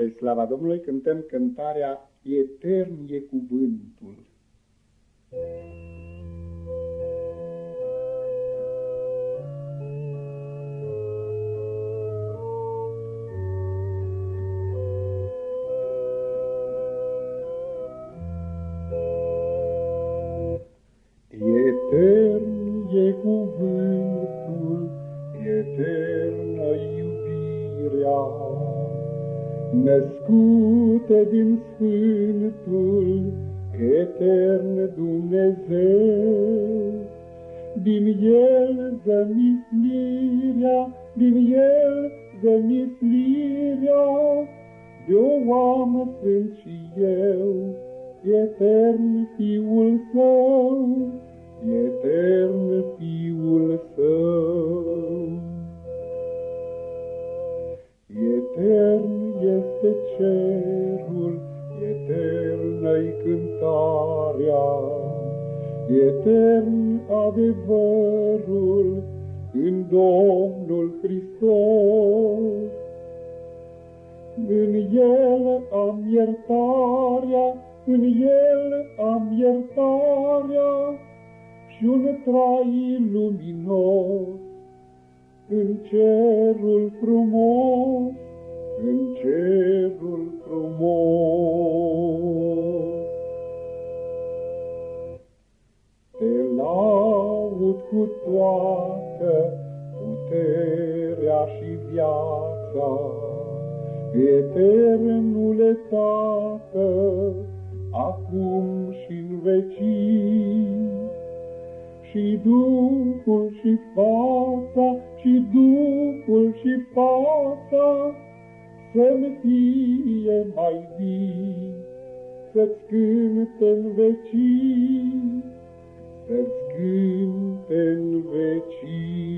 Spre slava Domnului cântăm cântarea Etern e cuvântul. Etern născută din Sfântul etern Dumnezeu. Din El zămislirea, din El zămislirea, de-o oamă sunt și eu, etern Fiul Său, etern Fiul Său. Etern este cerul, eternă-i cântarea, etern adevărul în Domnul Hristos. În El am iertarea, în El am iertarea și un trai luminos în cerul frumos laud cu toată puterea și viața, Eternule Tată, acum și în vecii, și Duhul și fața, și Duhul și fața, să-mi fie mai vii, să-ți cânte în vecii, să-ți cânte în vecii.